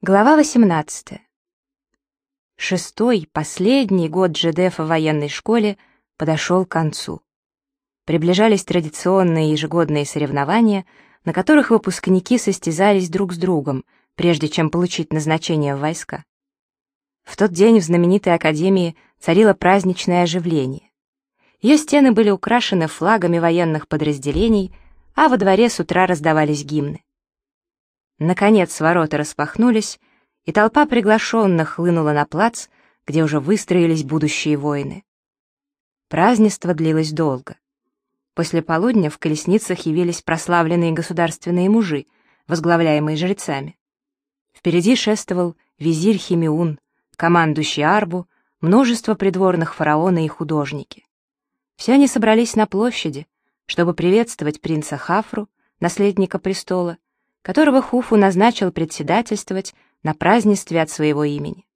Глава 18. Шестой, последний год Джедефа в военной школе подошел к концу. Приближались традиционные ежегодные соревнования, на которых выпускники состязались друг с другом, прежде чем получить назначение в войска. В тот день в знаменитой академии царило праздничное оживление. Ее стены были украшены флагами военных подразделений, а во дворе с утра раздавались гимны. Наконец ворота распахнулись, и толпа приглашенных хлынула на плац, где уже выстроились будущие воины. Празднество длилось долго. После полудня в колесницах явились прославленные государственные мужи, возглавляемые жрецами. Впереди шествовал визирь Химиун, командующий Арбу, множество придворных фараона и художники. Все они собрались на площади, чтобы приветствовать принца Хафру, наследника престола, которого Хуфу назначил председательствовать на празднестве от своего имени.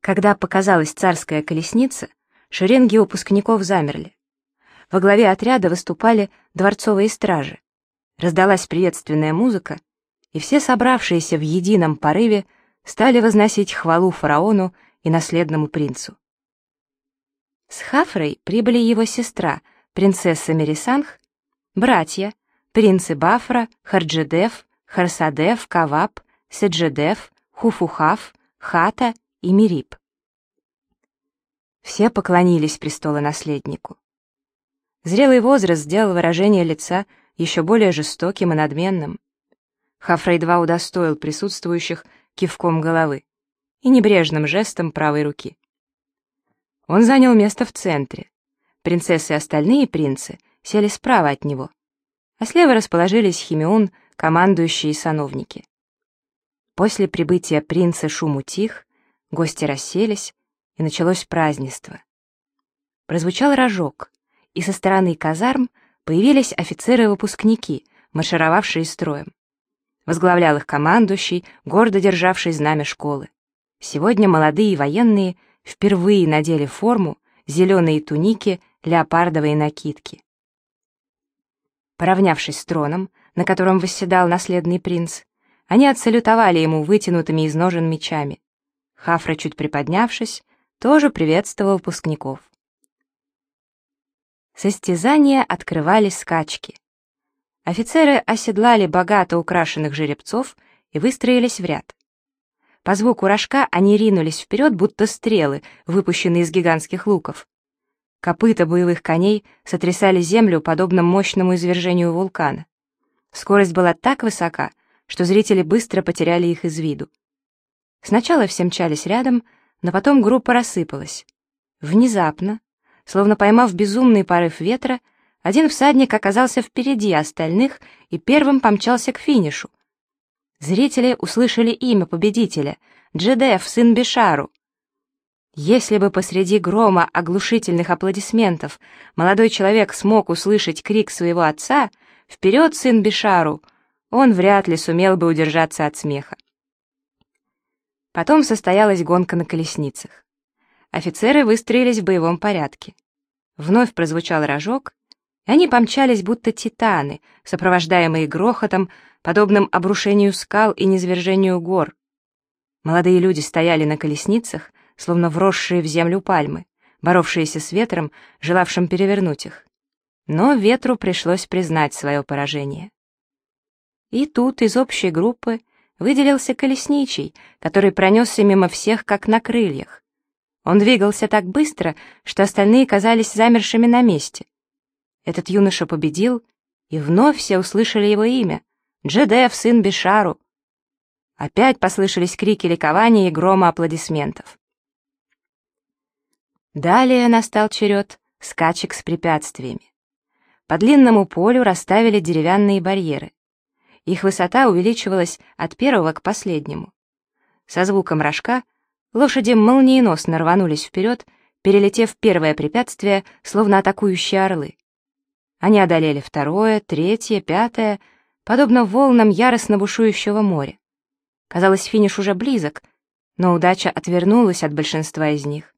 Когда показалась царская колесница, шеренги выпускников замерли. Во главе отряда выступали дворцовые стражи. Раздалась приветственная музыка, и все собравшиеся в едином порыве стали возносить хвалу фараону и наследному принцу. С Хафрой прибыли его сестра, принцесса Мерисанх, братья, принцы Бафра, Харджедев, Харсадев, Каваб, Седжедев, Хуфухав, Хата и Мирип. Все поклонились престолонаследнику. Зрелый возраст сделал выражение лица еще более жестоким и надменным. Хафрейдва удостоил присутствующих кивком головы и небрежным жестом правой руки. Он занял место в центре. Принцессы и остальные принцы сели справа от него — а слева расположились Химеон, командующие и сановники. После прибытия принца шум утих, гости расселись, и началось празднество. Прозвучал рожок, и со стороны казарм появились офицеры-выпускники, маршировавшие строем. Возглавлял их командующий, гордо державший знамя школы. Сегодня молодые военные впервые надели форму, зеленые туники, леопардовые накидки. Поравнявшись с троном, на котором восседал наследный принц, они отсалютовали ему вытянутыми из ножен мечами. Хафра, чуть приподнявшись, тоже приветствовал выпускников. Состязания открывали скачки. Офицеры оседлали богато украшенных жеребцов и выстроились в ряд. По звуку рожка они ринулись вперед, будто стрелы, выпущенные из гигантских луков. Копыта боевых коней сотрясали землю, подобно мощному извержению вулкана. Скорость была так высока, что зрители быстро потеряли их из виду. Сначала все мчались рядом, но потом группа рассыпалась. Внезапно, словно поймав безумный порыв ветра, один всадник оказался впереди остальных и первым помчался к финишу. Зрители услышали имя победителя — Джедеф, сын Бешару. Если бы посреди грома оглушительных аплодисментов молодой человек смог услышать крик своего отца «Вперед, сын Бишару!», он вряд ли сумел бы удержаться от смеха. Потом состоялась гонка на колесницах. Офицеры выстроились в боевом порядке. Вновь прозвучал рожок, и они помчались будто титаны, сопровождаемые грохотом, подобным обрушению скал и низвержению гор. Молодые люди стояли на колесницах, словно вросшие в землю пальмы, боровшиеся с ветром, желавшим перевернуть их. Но ветру пришлось признать свое поражение. И тут из общей группы выделился колесничий, который пронесся мимо всех, как на крыльях. Он двигался так быстро, что остальные казались замершими на месте. Этот юноша победил, и вновь все услышали его имя — Джедеф, сын Бешару. Опять послышались крики ликования и грома аплодисментов. Далее настал черед скачек с препятствиями. По длинному полю расставили деревянные барьеры. Их высота увеличивалась от первого к последнему. Со звуком рожка лошади молниеносно рванулись вперед, перелетев первое препятствие, словно атакующие орлы. Они одолели второе, третье, пятое, подобно волнам яростно бушующего моря. Казалось, финиш уже близок, но удача отвернулась от большинства из них.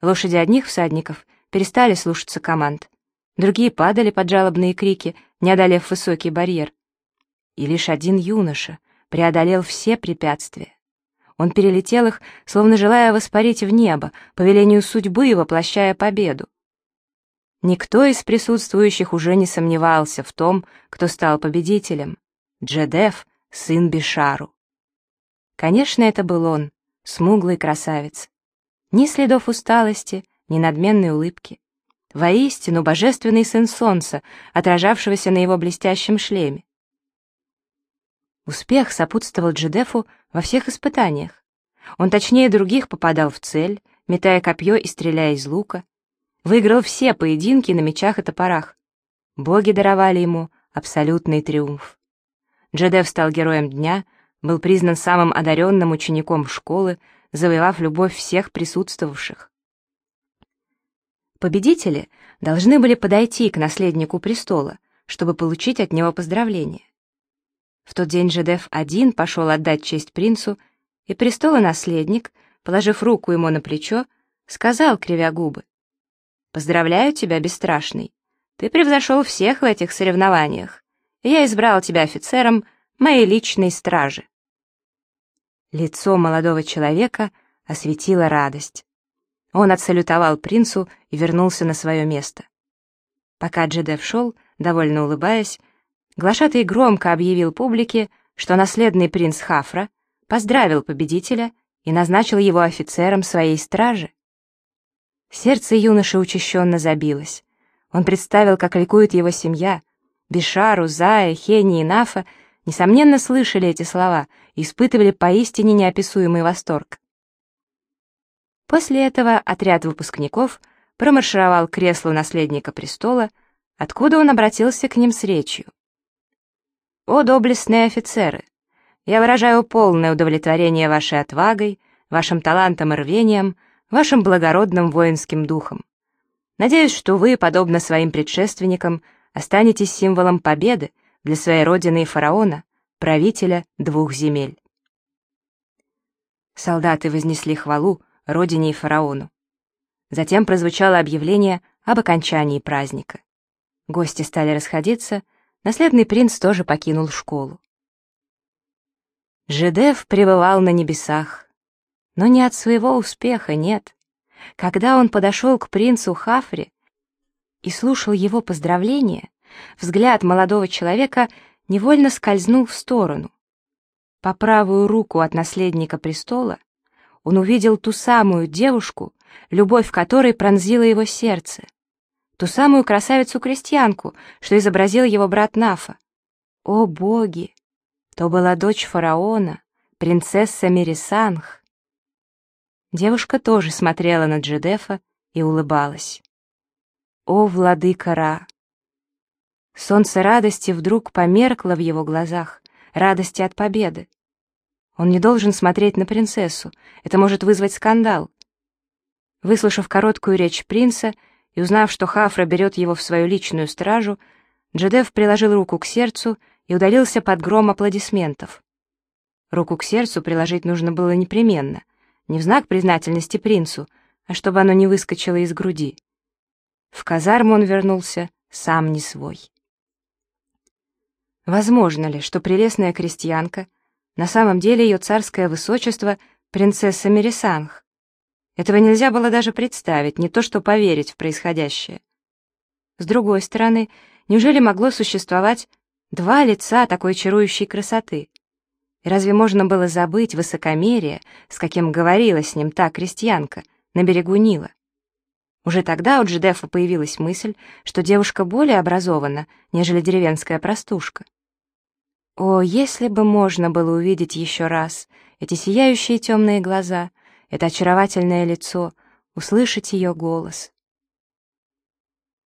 Лошади одних всадников перестали слушаться команд. Другие падали под жалобные крики, не одолев высокий барьер. И лишь один юноша, преодолел все препятствия. Он перелетел их, словно желая воспарить в небо, по велению судьбы воплощая победу. Никто из присутствующих уже не сомневался в том, кто стал победителем. Джедеф, сын Бишару. Конечно, это был он, смуглый красавец. Ни следов усталости, ни надменной улыбки. Воистину божественный сын солнца, отражавшегося на его блестящем шлеме. Успех сопутствовал Джедефу во всех испытаниях. Он точнее других попадал в цель, метая копье и стреляя из лука. Выиграл все поединки на мечах и топорах. Боги даровали ему абсолютный триумф. Джедеф стал героем дня, был признан самым одаренным учеником школы, завоевав любовь всех присутствовавших. Победители должны были подойти к наследнику престола, чтобы получить от него поздравления. В тот день Жедеф один пошел отдать честь принцу, и престолонаследник, положив руку ему на плечо, сказал, кривя губы, «Поздравляю тебя, бесстрашный. Ты превзошел всех в этих соревнованиях, я избрал тебя офицером моей личной стражи». Лицо молодого человека осветила радость. Он отсалютовал принцу и вернулся на свое место. Пока Джедеф шел, довольно улыбаясь, Глашатый громко объявил публике, что наследный принц Хафра поздравил победителя и назначил его офицером своей стражи. Сердце юноши учащенно забилось. Он представил, как ликует его семья. Бишару, Зая, Хени и Нафа, несомненно, слышали эти слова и испытывали поистине неописуемый восторг. После этого отряд выпускников промаршировал к креслу наследника престола, откуда он обратился к ним с речью. «О, доблестные офицеры! Я выражаю полное удовлетворение вашей отвагой, вашим талантом и рвением, вашим благородным воинским духом. Надеюсь, что вы, подобно своим предшественникам, останетесь символом победы для своей родины и фараона, правителя двух земель». Солдаты вознесли хвалу родине и фараону. Затем прозвучало объявление об окончании праздника. Гости стали расходиться, наследный принц тоже покинул школу. Жедев пребывал на небесах, но не от своего успеха, нет. Когда он подошел к принцу Хафре и слушал его поздравления, взгляд молодого человека невольно скользнул в сторону. По правую руку от наследника престола он увидел ту самую девушку, любовь которой пронзила его сердце — ту самую красавицу-крестьянку, что изобразил его брат Нафа. О боги! То была дочь фараона, принцесса Мерисанх. Девушка тоже смотрела на Джедефа и улыбалась. О, владыка Ра! Солнце радости вдруг померкло в его глазах, радости от победы. Он не должен смотреть на принцессу, это может вызвать скандал. Выслушав короткую речь принца, и узнав, что Хафра берет его в свою личную стражу, Джедеф приложил руку к сердцу и удалился под гром аплодисментов. Руку к сердцу приложить нужно было непременно, не в знак признательности принцу, а чтобы оно не выскочило из груди. В казарму он вернулся сам не свой. Возможно ли, что прелестная крестьянка, на самом деле ее царское высочество, принцесса Мерисанх, этого нельзя было даже представить, не то что поверить в происходящее. С другой стороны, неужели могло существовать два лица такой чарующей красоты? И разве можно было забыть высокомерие, с каким говорила с ним та крестьянка на берегу Нила? Уже тогда у Джедефа появилась мысль, что девушка более образована, нежели деревенская простушка. О, если бы можно было увидеть еще раз эти сияющие темные глаза, это очаровательное лицо, услышать ее голос.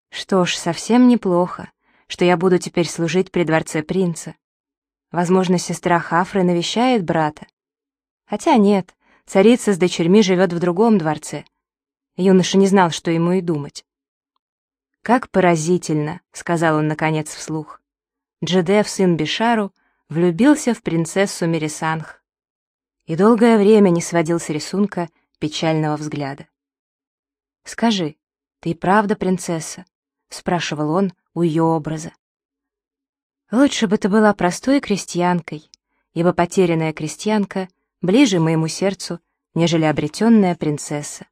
Что ж, совсем неплохо, что я буду теперь служить при дворце принца. Возможно, сестра Хафры навещает брата. Хотя нет, царица с дочерьми живет в другом дворце. Юноша не знал, что ему и думать. «Как поразительно», — сказал он наконец вслух. Джедеф, сын Бишару, влюбился в принцессу Мерисанх и долгое время не сводил с рисунка печального взгляда. «Скажи, ты правда принцесса?» — спрашивал он у ее образа. «Лучше бы ты была простой крестьянкой, ибо потерянная крестьянка ближе моему сердцу, нежели обретенная принцесса.